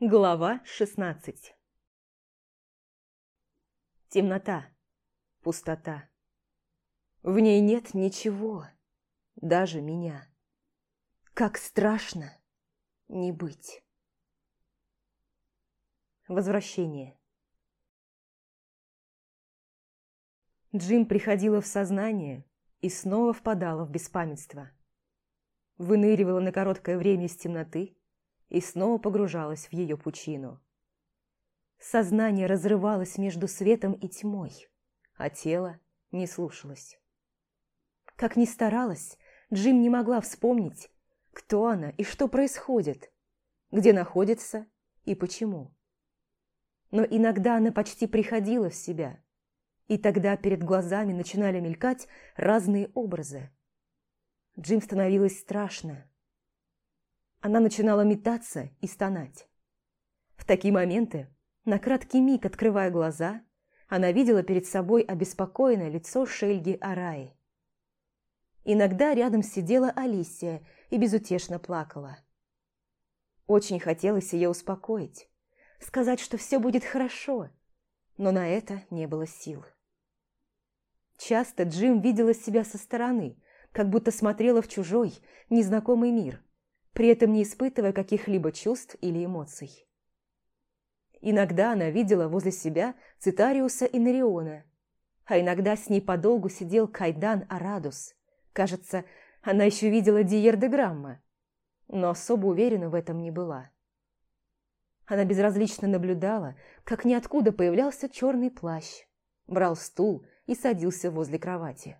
Глава 16 Темнота, пустота. В ней нет ничего, даже меня. Как страшно не быть. Возвращение. Джим приходила в сознание и снова впадала в беспамятство. Выныривала на короткое время из темноты и снова погружалась в ее пучину. Сознание разрывалось между светом и тьмой, а тело не слушалось. Как ни старалась, Джим не могла вспомнить, кто она и что происходит, где находится и почему. Но иногда она почти приходила в себя, и тогда перед глазами начинали мелькать разные образы. Джим становилось страшно, она начинала метаться и стонать. В такие моменты, на краткий миг открывая глаза, она видела перед собой обеспокоенное лицо Шельги Араи. Иногда рядом сидела Алисия и безутешно плакала. Очень хотелось ее успокоить, сказать, что все будет хорошо, но на это не было сил. Часто Джим видела себя со стороны, как будто смотрела в чужой, незнакомый мир – при этом не испытывая каких-либо чувств или эмоций. Иногда она видела возле себя Цитариуса и Нериона, а иногда с ней подолгу сидел Кайдан Арадус. Кажется, она еще видела Диер де Грамма, но особо уверена в этом не была. Она безразлично наблюдала, как ниоткуда появлялся черный плащ, брал стул и садился возле кровати.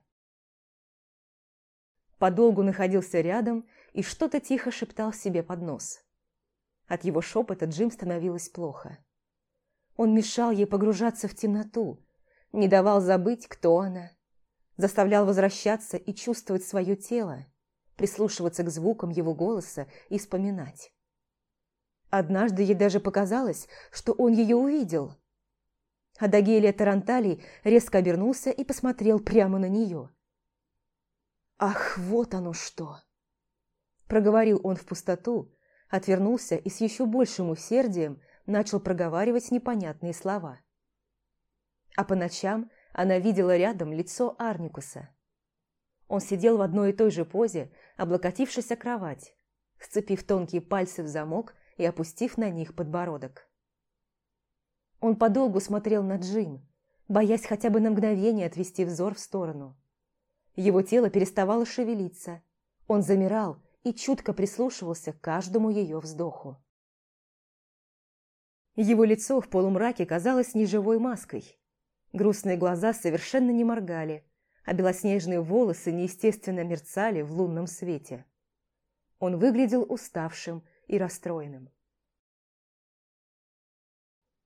Подолгу находился рядом и что-то тихо шептал себе под нос. От его шепота Джим становилось плохо. Он мешал ей погружаться в темноту, не давал забыть, кто она, заставлял возвращаться и чувствовать свое тело, прислушиваться к звукам его голоса и вспоминать. Однажды ей даже показалось, что он ее увидел. Адагелия Таранталий резко обернулся и посмотрел прямо на нее. «Ах, вот оно что!» Проговорил он в пустоту, отвернулся и с еще большим усердием начал проговаривать непонятные слова. А по ночам она видела рядом лицо Арникуса. Он сидел в одной и той же позе, облокотившись о кровать, сцепив тонкие пальцы в замок и опустив на них подбородок. Он подолгу смотрел на Джим, боясь хотя бы на мгновение отвести взор в сторону. Его тело переставало шевелиться. Он замирал, и чутко прислушивался к каждому ее вздоху. Его лицо в полумраке казалось неживой маской. Грустные глаза совершенно не моргали, а белоснежные волосы неестественно мерцали в лунном свете. Он выглядел уставшим и расстроенным.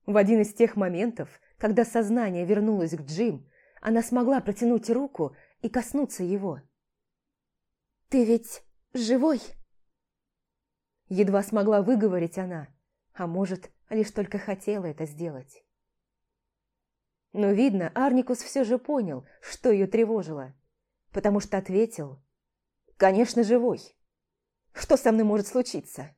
В один из тех моментов, когда сознание вернулось к Джим, она смогла протянуть руку и коснуться его. «Ты ведь живой?» Едва смогла выговорить она, а может, лишь только хотела это сделать. Но, видно, Арникус все же понял, что ее тревожило, потому что ответил «Конечно, живой. Что со мной может случиться?»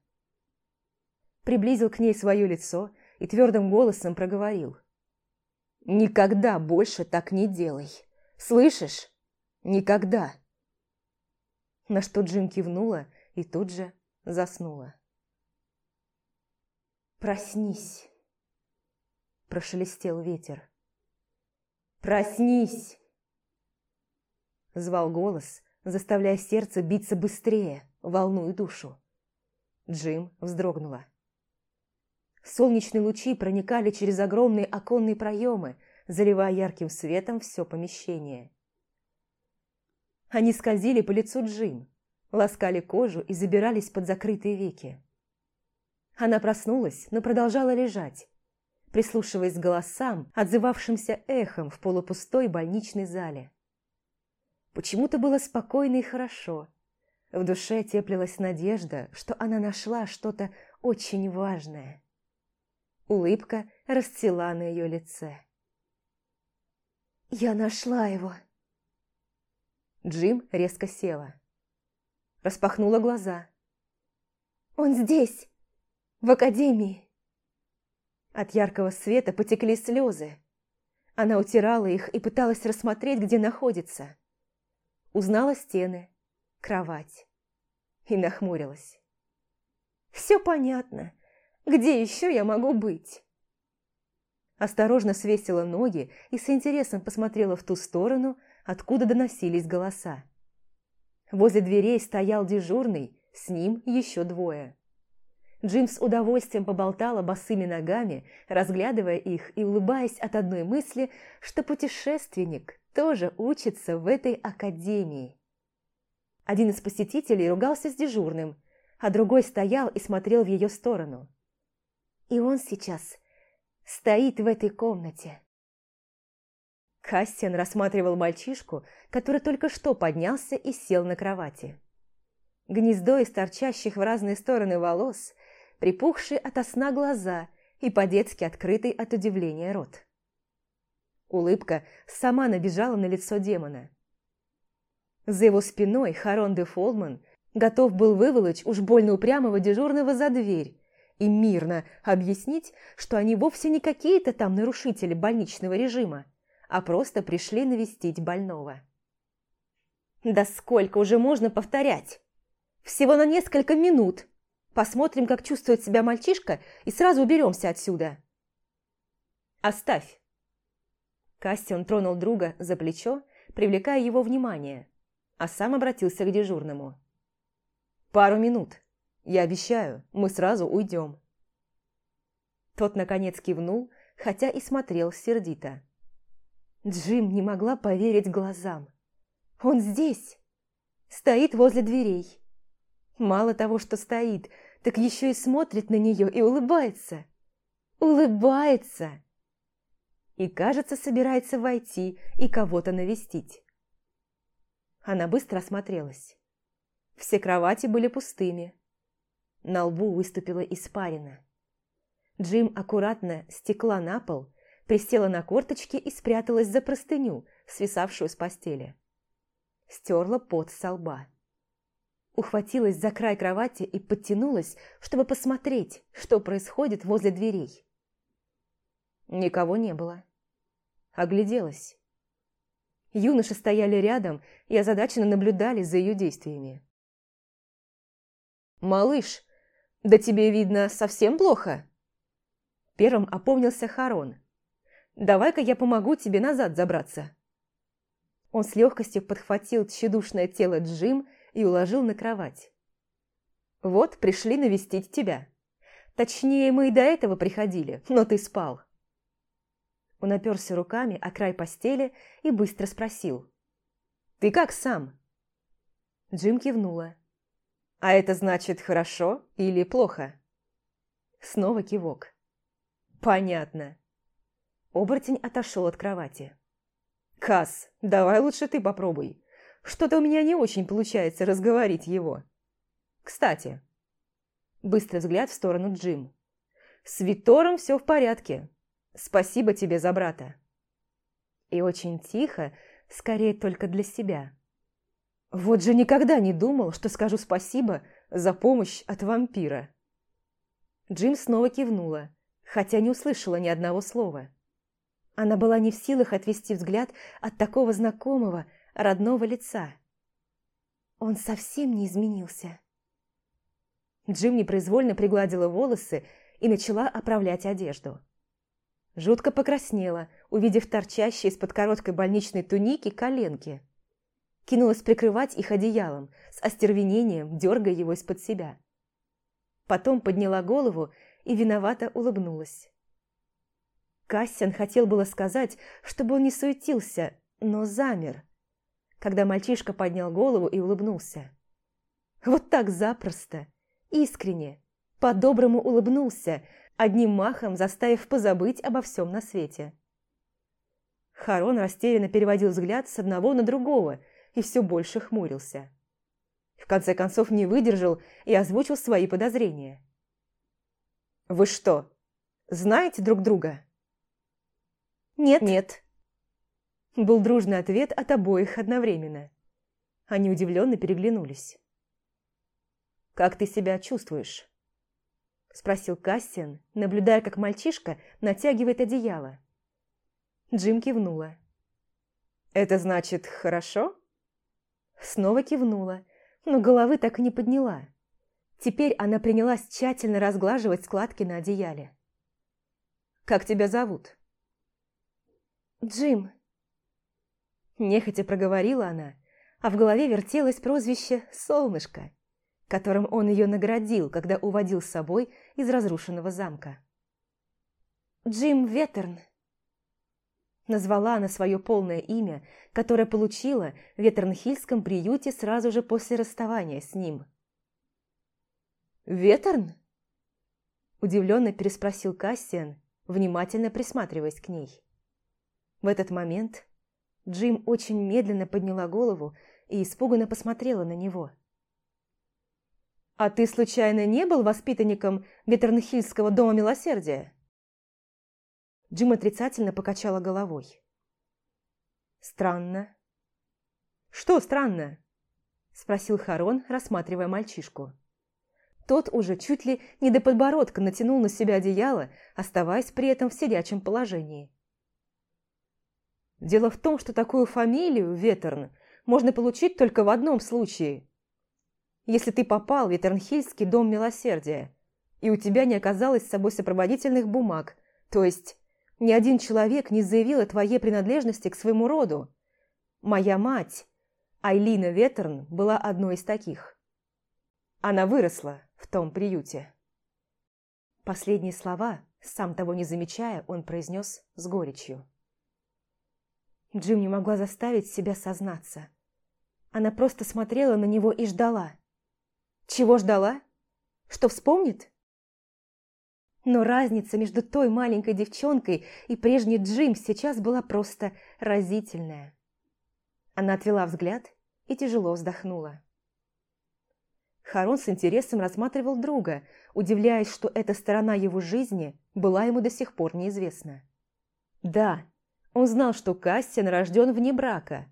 Приблизил к ней свое лицо и твердым голосом проговорил «Никогда больше так не делай. Слышишь? Никогда!» На что Джим кивнула и тут же заснула. «Проснись!» – прошелестел ветер. «Проснись!» – звал голос, заставляя сердце биться быстрее, волную душу. Джим вздрогнула. Солнечные лучи проникали через огромные оконные проемы, заливая ярким светом все помещение. Они скользили по лицу Джим, ласкали кожу и забирались под закрытые веки. Она проснулась, но продолжала лежать, прислушиваясь к голосам, отзывавшимся эхом в полупустой больничной зале. Почему-то было спокойно и хорошо. В душе теплилась надежда, что она нашла что-то очень важное. Улыбка расцвела на ее лице. «Я нашла его!» Джим резко села. Распахнула глаза. «Он здесь! В академии! От яркого света потекли слезы. Она утирала их и пыталась рассмотреть, где находится. Узнала стены, кровать и нахмурилась. «Все понятно. Где еще я могу быть?» Осторожно свесила ноги и с интересом посмотрела в ту сторону, откуда доносились голоса. Возле дверей стоял дежурный, с ним еще двое. Джим с удовольствием поболтала босыми ногами, разглядывая их и улыбаясь от одной мысли, что путешественник тоже учится в этой академии. Один из посетителей ругался с дежурным, а другой стоял и смотрел в ее сторону. И он сейчас стоит в этой комнате. Кассиан рассматривал мальчишку, который только что поднялся и сел на кровати. Гнездо из торчащих в разные стороны волос, припухшие от сна глаза и по-детски открытый от удивления рот. Улыбка сама набежала на лицо демона. За его спиной Харон де Фолман готов был выволочь уж больно упрямого дежурного за дверь и мирно объяснить, что они вовсе не какие-то там нарушители больничного режима, а просто пришли навестить больного. «Да сколько уже можно повторять? Всего на несколько минут. Посмотрим, как чувствует себя мальчишка, и сразу уберемся отсюда». «Оставь». Кастион тронул друга за плечо, привлекая его внимание, а сам обратился к дежурному. «Пару минут. Я обещаю, мы сразу уйдем». Тот, наконец, кивнул, хотя и смотрел сердито. Джим не могла поверить глазам. Он здесь, стоит возле дверей. Мало того, что стоит, так еще и смотрит на нее и улыбается. Улыбается! И, кажется, собирается войти и кого-то навестить. Она быстро осмотрелась. Все кровати были пустыми. На лбу выступила испарина. Джим аккуратно стекла на пол присела на корточки и спряталась за простыню, свисавшую с постели. Стерла пот со лба. Ухватилась за край кровати и подтянулась, чтобы посмотреть, что происходит возле дверей. Никого не было. Огляделась. Юноши стояли рядом и озадаченно наблюдали за ее действиями. «Малыш, да тебе, видно, совсем плохо?» Первым опомнился Харон, Давай-ка я помогу тебе назад забраться». Он с легкостью подхватил тщедушное тело Джим и уложил на кровать. «Вот, пришли навестить тебя. Точнее, мы и до этого приходили, но ты спал». Он оперся руками о край постели и быстро спросил. «Ты как сам?» Джим кивнула. «А это значит хорошо или плохо?» Снова кивок. «Понятно. Оборотень отошел от кровати. «Касс, давай лучше ты попробуй. Что-то у меня не очень получается разговорить его. Кстати...» Быстрый взгляд в сторону Джим. «С Витором все в порядке. Спасибо тебе за брата». И очень тихо, скорее только для себя. Вот же никогда не думал, что скажу спасибо за помощь от вампира. Джим снова кивнула, хотя не услышала ни одного слова. Она была не в силах отвести взгляд от такого знакомого, родного лица. Он совсем не изменился. Джим непроизвольно пригладила волосы и начала оправлять одежду. Жутко покраснела, увидев торчащие из-под короткой больничной туники коленки. Кинулась прикрывать их одеялом, с остервенением дергая его из-под себя. Потом подняла голову и виновато улыбнулась. Кассиан хотел было сказать, чтобы он не суетился, но замер, когда мальчишка поднял голову и улыбнулся. Вот так запросто, искренне, по-доброму улыбнулся, одним махом заставив позабыть обо всем на свете. Харон растерянно переводил взгляд с одного на другого и все больше хмурился. В конце концов не выдержал и озвучил свои подозрения. «Вы что, знаете друг друга?» «Нет». «Нет». Был дружный ответ от обоих одновременно. Они удивленно переглянулись. «Как ты себя чувствуешь?» спросил Кассиан, наблюдая, как мальчишка натягивает одеяло. Джим кивнула. «Это значит, хорошо?» Снова кивнула, но головы так и не подняла. Теперь она принялась тщательно разглаживать складки на одеяле. «Как тебя зовут?» «Джим». Нехотя проговорила она, а в голове вертелось прозвище «Солнышко», которым он ее наградил, когда уводил с собой из разрушенного замка. «Джим Ветерн». Назвала она свое полное имя, которое получила в Ветернхильском приюте сразу же после расставания с ним. «Ветерн?» Удивленно переспросил Кассиан, внимательно присматриваясь к ней. В этот момент Джим очень медленно подняла голову и испуганно посмотрела на него. «А ты, случайно, не был воспитанником Ветернхильского дома милосердия?» Джим отрицательно покачала головой. «Странно». «Что странно?» – спросил Харон, рассматривая мальчишку. Тот уже чуть ли не до подбородка натянул на себя одеяло, оставаясь при этом в сидячем положении. Дело в том, что такую фамилию, Ветерн, можно получить только в одном случае. Если ты попал в Ветернхильский дом милосердия, и у тебя не оказалось с собой сопроводительных бумаг, то есть ни один человек не заявил о твоей принадлежности к своему роду. Моя мать, Айлина Ветерн, была одной из таких. Она выросла в том приюте. Последние слова, сам того не замечая, он произнес с горечью. Джим не могла заставить себя сознаться. Она просто смотрела на него и ждала. Чего ждала? Что вспомнит? Но разница между той маленькой девчонкой и прежней Джим сейчас была просто разительная. Она отвела взгляд и тяжело вздохнула. Харон с интересом рассматривал друга, удивляясь, что эта сторона его жизни была ему до сих пор неизвестна. Да, он знал, что Кассиан рожден вне брака,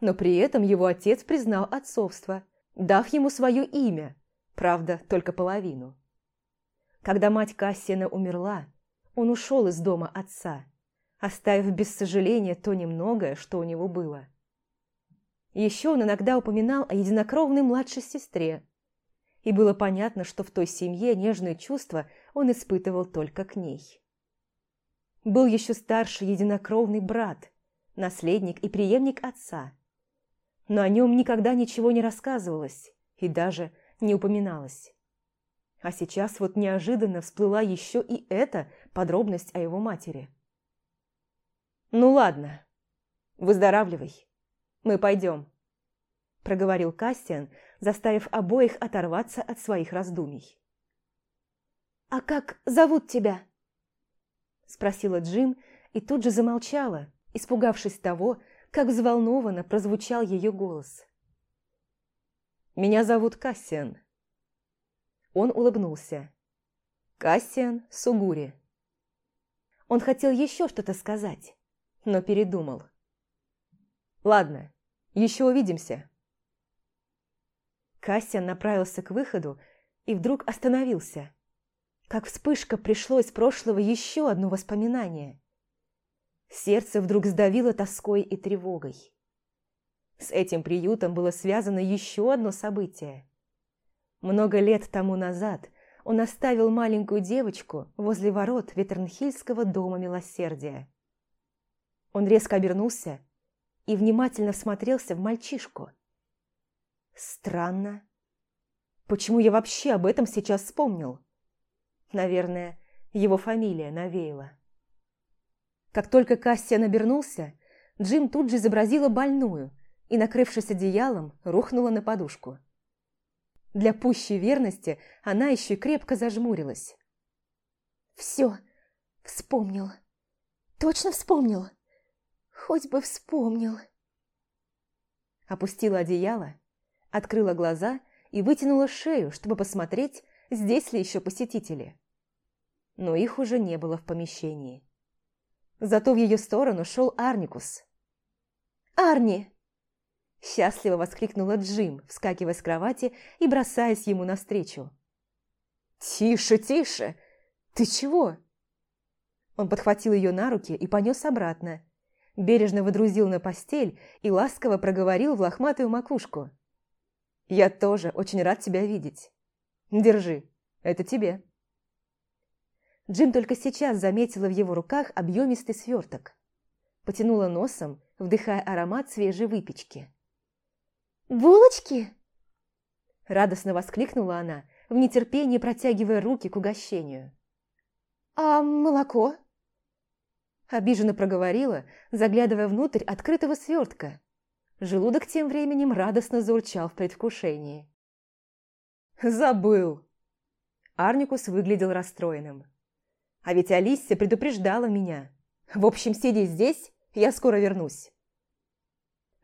но при этом его отец признал отцовство, дав ему свое имя, правда, только половину. Когда мать Кассиана умерла, он ушел из дома отца, оставив без сожаления то немногое, что у него было. Еще он иногда упоминал о единокровной младшей сестре, и было понятно, что в той семье нежные чувства он испытывал только к ней. Был еще старший единокровный брат, наследник и преемник отца, но о нем никогда ничего не рассказывалось и даже не упоминалось. А сейчас вот неожиданно всплыла еще и эта подробность о его матери. «Ну ладно, выздоравливай, мы пойдем», проговорил Кассиан, заставив обоих оторваться от своих раздумий. «А как зовут тебя?» Спросила Джим и тут же замолчала, испугавшись того, как взволнованно прозвучал ее голос. «Меня зовут Кассиан». Он улыбнулся. «Кассиан Сугури». Он хотел еще что-то сказать, но передумал. «Ладно, еще увидимся». Кассиан направился к выходу и вдруг остановился. Как вспышка пришло из прошлого еще одно воспоминание. Сердце вдруг сдавило тоской и тревогой. С этим приютом было связано еще одно событие. Много лет тому назад он оставил маленькую девочку возле ворот Ветернхильского дома милосердия. Он резко обернулся и внимательно всмотрелся в мальчишку – Странно. Почему я вообще об этом сейчас вспомнил? Наверное, его фамилия навеяла. Как только Кассиан обернулся, Джим тут же изобразила больную и, накрывшись одеялом, рухнула на подушку. Для пущей верности она еще и крепко зажмурилась. «Все, вспомнил. Точно вспомнил. Хоть бы вспомнил». Опустила одеяло открыла глаза и вытянула шею, чтобы посмотреть, здесь ли еще посетители. Но их уже не было в помещении. Зато в ее сторону шел Арникус. «Арни!» Счастливо воскликнула Джим, вскакивая с кровати и бросаясь ему навстречу. «Тише, тише! Ты чего?» Он подхватил ее на руки и понес обратно. Бережно выдрузил на постель и ласково проговорил в лохматую макушку. «Я тоже очень рад тебя видеть. Держи, это тебе». Джим только сейчас заметила в его руках объемистый сверток. Потянула носом, вдыхая аромат свежей выпечки. «Булочки?» Радостно воскликнула она, в нетерпении протягивая руки к угощению. «А молоко?» Обиженно проговорила, заглядывая внутрь открытого свертка. Желудок тем временем радостно заурчал в предвкушении. «Забыл!» Арникус выглядел расстроенным. «А ведь Алисия предупреждала меня. В общем, сиди здесь, я скоро вернусь».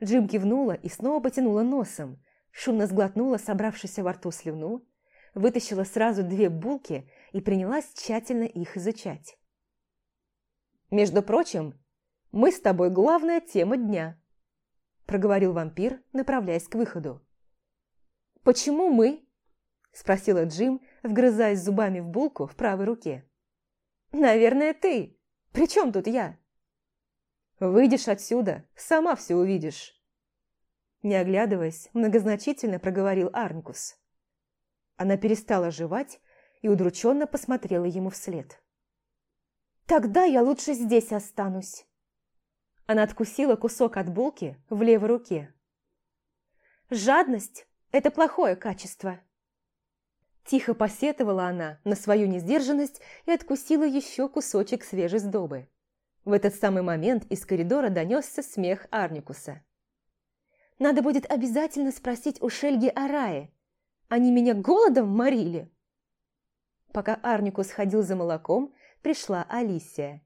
Джим кивнула и снова потянула носом, шумно сглотнула собравшуюся во рту слюну, вытащила сразу две булки и принялась тщательно их изучать. «Между прочим, мы с тобой главная тема дня», – проговорил вампир, направляясь к выходу. «Почему мы?» – спросила Джим, вгрызаясь зубами в булку в правой руке. «Наверное, ты. При чем тут я?» «Выйдешь отсюда, сама все увидишь». Не оглядываясь, многозначительно проговорил Арнкус. Она перестала жевать и удрученно посмотрела ему вслед. Тогда я лучше здесь останусь. Она откусила кусок от булки в левой руке. Жадность – это плохое качество. Тихо посетовала она на свою несдержанность и откусила еще кусочек свежей сдобы. В этот самый момент из коридора донесся смех Арникуса. «Надо будет обязательно спросить у Шельги о рае. Они меня голодом морили?» Пока Арникус ходил за молоком, пришла Алисия.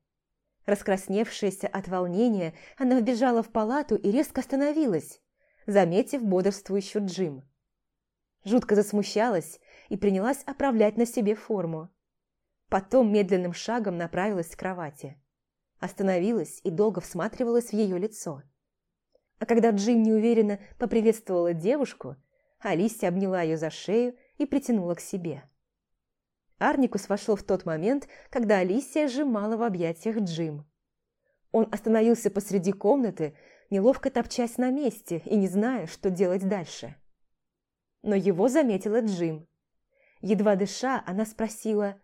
Раскрасневшаяся от волнения, она вбежала в палату и резко остановилась, заметив бодрствующую Джим. Жутко засмущалась и принялась оправлять на себе форму. Потом медленным шагом направилась к кровати. Остановилась и долго всматривалась в ее лицо. А когда Джим неуверенно поприветствовала девушку, Алисия обняла ее за шею и притянула к себе. Арникус вошел в тот момент, когда Алисия сжимала в объятиях Джим. Он остановился посреди комнаты, неловко топчась на месте и не зная, что делать дальше. Но его заметила Джим. Едва дыша, она спросила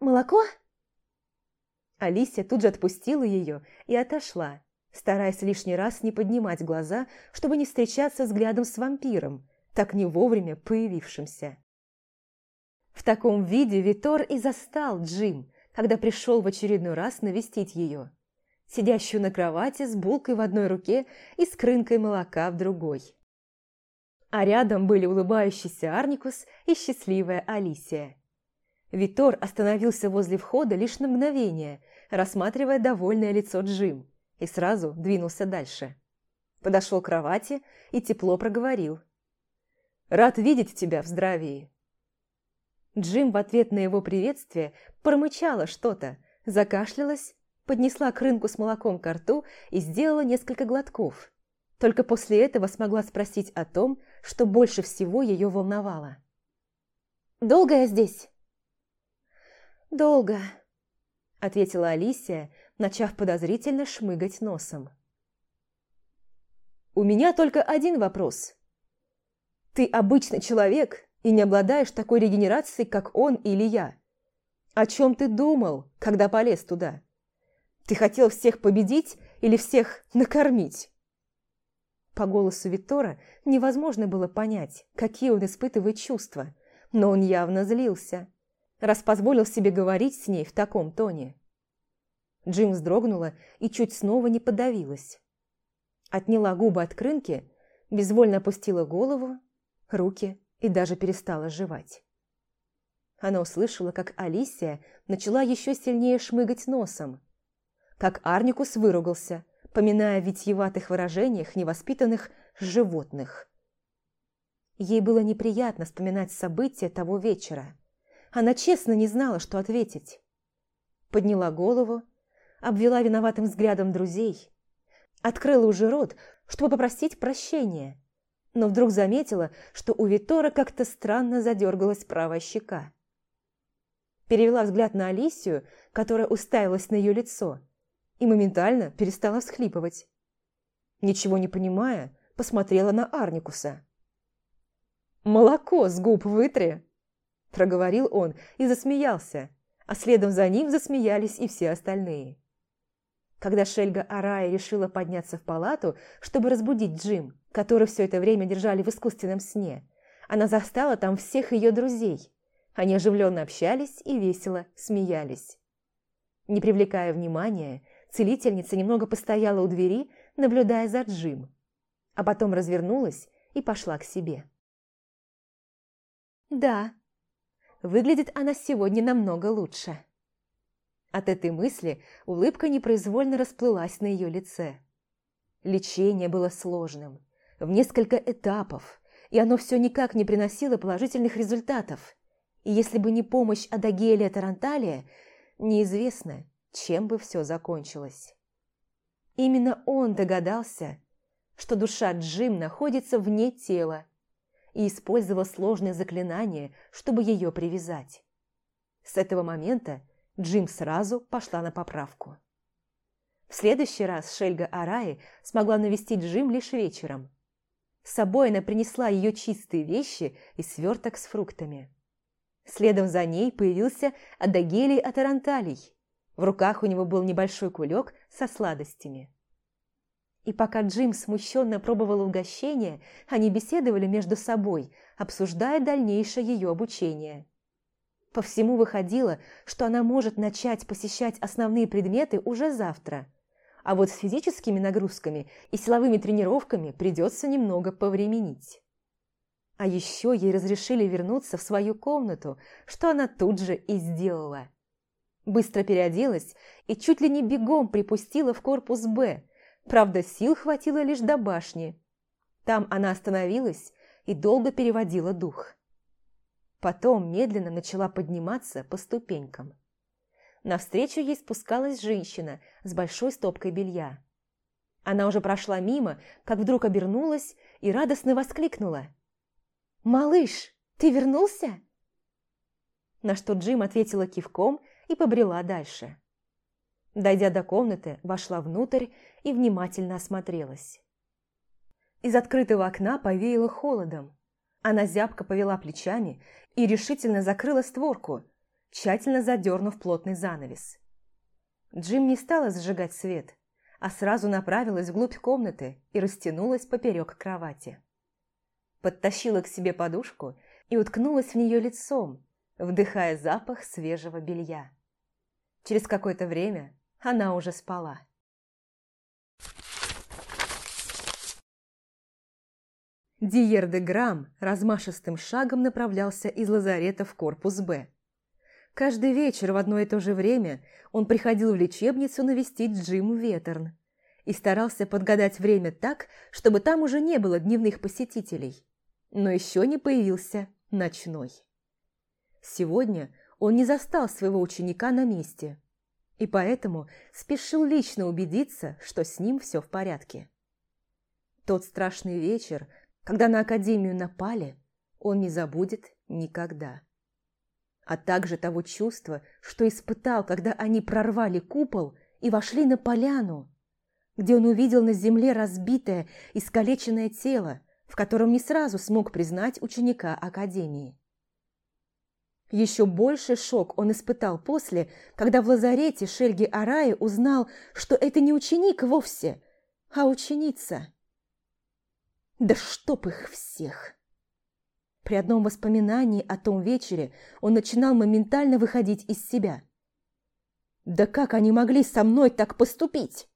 «Молоко?». Алисия тут же отпустила ее и отошла, стараясь лишний раз не поднимать глаза, чтобы не встречаться взглядом с вампиром, так не вовремя появившимся. В таком виде Витор и застал Джим, когда пришел в очередной раз навестить ее, сидящую на кровати с булкой в одной руке и с крынкой молока в другой. А рядом были улыбающийся Арникус и счастливая Алисия. Витор остановился возле входа лишь на мгновение, рассматривая довольное лицо Джим, и сразу двинулся дальше. Подошел к кровати и тепло проговорил. «Рад видеть тебя в здравии. Джим в ответ на его приветствие промычала что-то, закашлялась, поднесла к рынку с молоком к рту и сделала несколько глотков. Только после этого смогла спросить о том, что больше всего ее волновало. «Долго я здесь?» «Долго», — ответила Алисия, начав подозрительно шмыгать носом. «У меня только один вопрос. Ты обычный человек и не обладаешь такой регенерацией, как он или я. О чем ты думал, когда полез туда? Ты хотел всех победить или всех накормить? По голосу Витора невозможно было понять, какие он испытывает чувства, но он явно злился, раз позволил себе говорить с ней в таком тоне. Джим вздрогнула и чуть снова не подавилась. Отняла губы от крынки, безвольно опустила голову, руки и даже перестала жевать. Она услышала, как Алисия начала еще сильнее шмыгать носом, как Арникус выругался, поминая в витьеватых выражениях невоспитанных животных. Ей было неприятно вспоминать события того вечера. Она честно не знала, что ответить. Подняла голову, обвела виноватым взглядом друзей, открыла уже рот, чтобы попросить прощения, но вдруг заметила, что у Витора как-то странно задергалась правая щека. перевела взгляд на Алисию, которая уставилась на ее лицо, и моментально перестала всхлипывать. Ничего не понимая, посмотрела на Арникуса. «Молоко с губ вытри!» – проговорил он и засмеялся, а следом за ним засмеялись и все остальные. Когда Шельга Арая решила подняться в палату, чтобы разбудить Джим, который все это время держали в искусственном сне, она застала там всех ее друзей. Они оживленно общались и весело смеялись. Не привлекая внимания, целительница немного постояла у двери, наблюдая за Джим, а потом развернулась и пошла к себе. «Да, выглядит она сегодня намного лучше». От этой мысли улыбка непроизвольно расплылась на ее лице. Лечение было сложным, в несколько этапов, и оно все никак не приносило положительных результатов. И если бы не помощь Адагелия Таранталия, неизвестно, чем бы все закончилось. Именно он догадался, что душа Джим находится вне тела, и использовал сложное заклинание, чтобы ее привязать. С этого момента Джим сразу пошла на поправку. В следующий раз Шельга Араи смогла навестить Джим лишь вечером. С собой она принесла ее чистые вещи и сверток с фруктами. Следом за ней появился Адагелий Атаранталий. В руках у него был небольшой кулек со сладостями. И пока Джим смущенно пробовал угощение, они беседовали между собой, обсуждая дальнейшее ее обучение. По всему выходило, что она может начать посещать основные предметы уже завтра. А вот с физическими нагрузками и силовыми тренировками придется немного повременить. А еще ей разрешили вернуться в свою комнату, что она тут же и сделала. Быстро переоделась и чуть ли не бегом припустила в корпус «Б», правда, сил хватило лишь до башни. Там она остановилась и долго переводила дух. Потом медленно начала подниматься по ступенькам. Навстречу ей спускалась женщина с большой стопкой белья. Она уже прошла мимо, как вдруг обернулась и радостно воскликнула. «Малыш, ты вернулся?» На что Джим ответила кивком и побрела дальше. Дойдя до комнаты, вошла внутрь и внимательно осмотрелась. Из открытого окна повеяло холодом. Она зябко повела плечами и решительно закрыла створку, тщательно задернув плотный занавес. Джим не стала зажигать свет, а сразу направилась вглубь комнаты и растянулась поперек кровати. Подтащила к себе подушку и уткнулась в нее лицом, вдыхая запах свежего белья. Через какое-то время она уже спала. Диер де Грам размашистым шагом направлялся из лазарета в корпус «Б». Каждый вечер в одно и то же время он приходил в лечебницу навестить Джим Ветерн и старался подгадать время так, чтобы там уже не было дневных посетителей, но еще не появился ночной. Сегодня он не застал своего ученика на месте, и поэтому спешил лично убедиться, что с ним все в порядке. Тот страшный вечер – когда на Академию напали, он не забудет никогда. А также того чувства, что испытал, когда они прорвали купол и вошли на поляну, где он увидел на земле разбитое, искалеченное тело, в котором не сразу смог признать ученика Академии. Еще больше шок он испытал после, когда в лазарете Шельги Араи узнал, что это не ученик вовсе, а ученица. Да чтоб их всех! При одном воспоминании о том вечере он начинал моментально выходить из себя. «Да как они могли со мной так поступить?»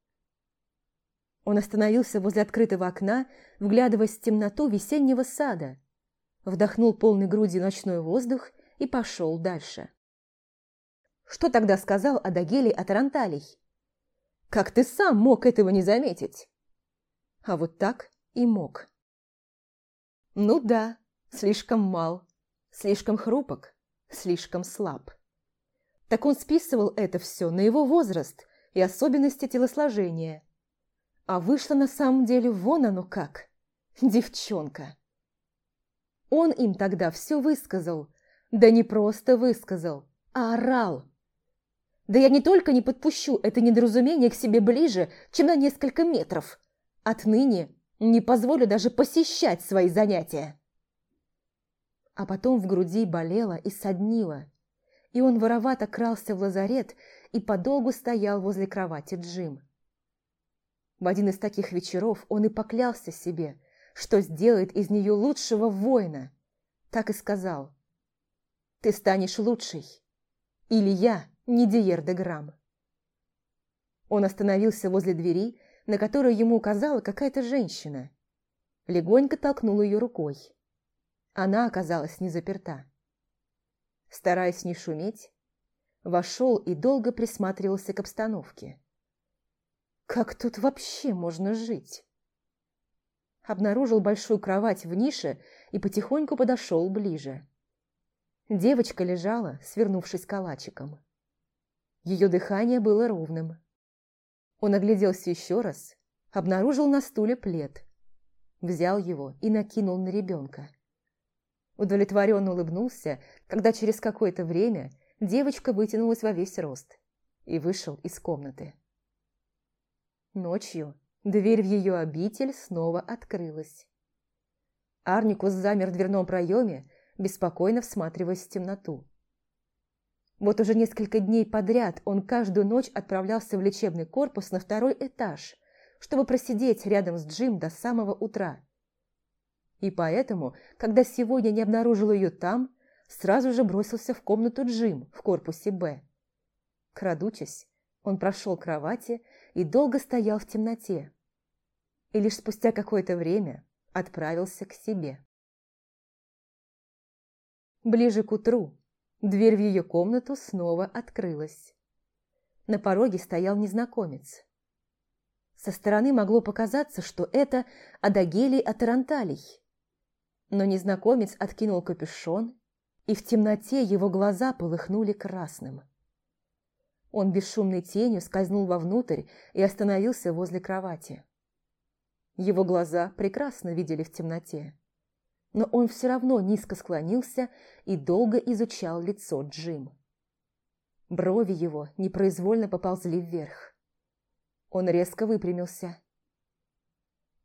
Он остановился возле открытого окна, вглядываясь в темноту весеннего сада, вдохнул полной грудью ночной воздух и пошел дальше. Что тогда сказал Адагелий от Таранталий? «Как ты сам мог этого не заметить?» А вот так и мог. Ну да, слишком мал, слишком хрупок, слишком слаб. Так он списывал это все на его возраст и особенности телосложения. А вышло на самом деле вон оно как. Девчонка. Он им тогда все высказал. Да не просто высказал, а орал. Да я не только не подпущу это недоразумение к себе ближе, чем на несколько метров. Отныне не позволю даже посещать свои занятия. А потом в груди болело и соднило, и он воровато крался в лазарет и подолгу стоял возле кровати Джим. В один из таких вечеров он и поклялся себе, что сделает из нее лучшего воина. Так и сказал. «Ты станешь лучшей. Или я не Диер де Грам». Он остановился возле двери, на которую ему указала какая-то женщина. Легонько толкнул ее рукой. Она оказалась не заперта. Стараясь не шуметь, вошел и долго присматривался к обстановке. Как тут вообще можно жить? Обнаружил большую кровать в нише и потихоньку подошел ближе. Девочка лежала, свернувшись калачиком. Ее дыхание было ровным. Он огляделся еще раз, обнаружил на стуле плед. Взял его и накинул на ребенка. Удовлетворенно улыбнулся, когда через какое-то время девочка вытянулась во весь рост и вышел из комнаты. Ночью дверь в ее обитель снова открылась. Арникус замер в дверном проеме, беспокойно всматриваясь в темноту. Вот уже несколько дней подряд он каждую ночь отправлялся в лечебный корпус на второй этаж, чтобы просидеть рядом с Джим до самого утра – и поэтому, когда сегодня не обнаружил ее там, сразу же бросился в комнату Джим в корпусе «Б». Крадучись, он прошел к кровати и долго стоял в темноте. И лишь спустя какое-то время отправился к себе. Ближе к утру дверь в ее комнату снова открылась. На пороге стоял незнакомец. Со стороны могло показаться, что это Адагелий Атаранталий, но незнакомец откинул капюшон, и в темноте его глаза полыхнули красным. Он бесшумной тенью скользнул вовнутрь и остановился возле кровати. Его глаза прекрасно видели в темноте, но он все равно низко склонился и долго изучал лицо Джим. Брови его непроизвольно поползли вверх. Он резко выпрямился.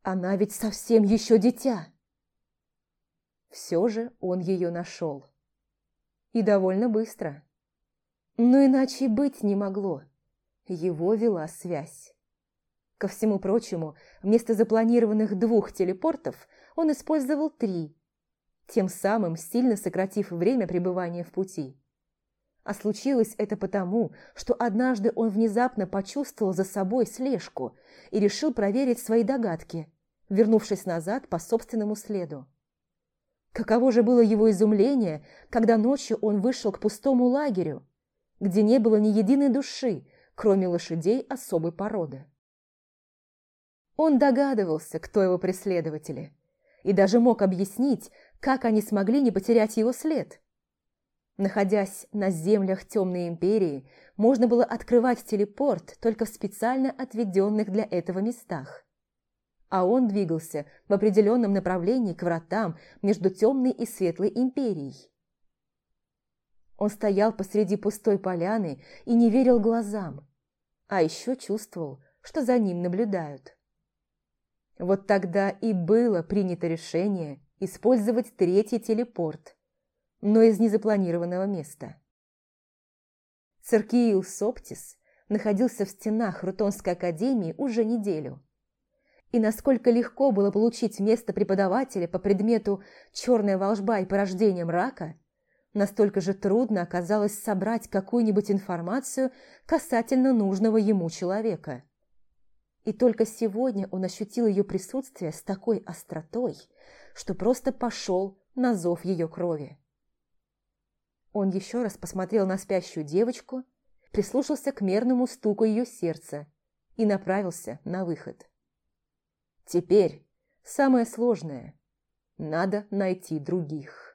«Она ведь совсем еще дитя!» Все же он ее нашел. И довольно быстро. Но иначе быть не могло. Его вела связь. Ко всему прочему, вместо запланированных двух телепортов он использовал три, тем самым сильно сократив время пребывания в пути. А случилось это потому, что однажды он внезапно почувствовал за собой слежку и решил проверить свои догадки, вернувшись назад по собственному следу. Каково же было его изумление, когда ночью он вышел к пустому лагерю, где не было ни единой души, кроме лошадей особой породы. Он догадывался, кто его преследователи, и даже мог объяснить, как они смогли не потерять его след. Находясь на землях Темной Империи, можно было открывать телепорт только в специально отведенных для этого местах а он двигался в определенном направлении к вратам между темной и светлой империей. Он стоял посреди пустой поляны и не верил глазам, а еще чувствовал, что за ним наблюдают. Вот тогда и было принято решение использовать третий телепорт, но из незапланированного места. Циркиил Соптис находился в стенах Рутонской академии уже неделю – и насколько легко было получить место преподавателя по предмету «Черная волжба и порождение мрака», настолько же трудно оказалось собрать какую-нибудь информацию касательно нужного ему человека. И только сегодня он ощутил ее присутствие с такой остротой, что просто пошел на зов ее крови. Он еще раз посмотрел на спящую девочку, прислушался к мерному стуку ее сердца и направился на выход. Теперь самое сложное – надо найти других.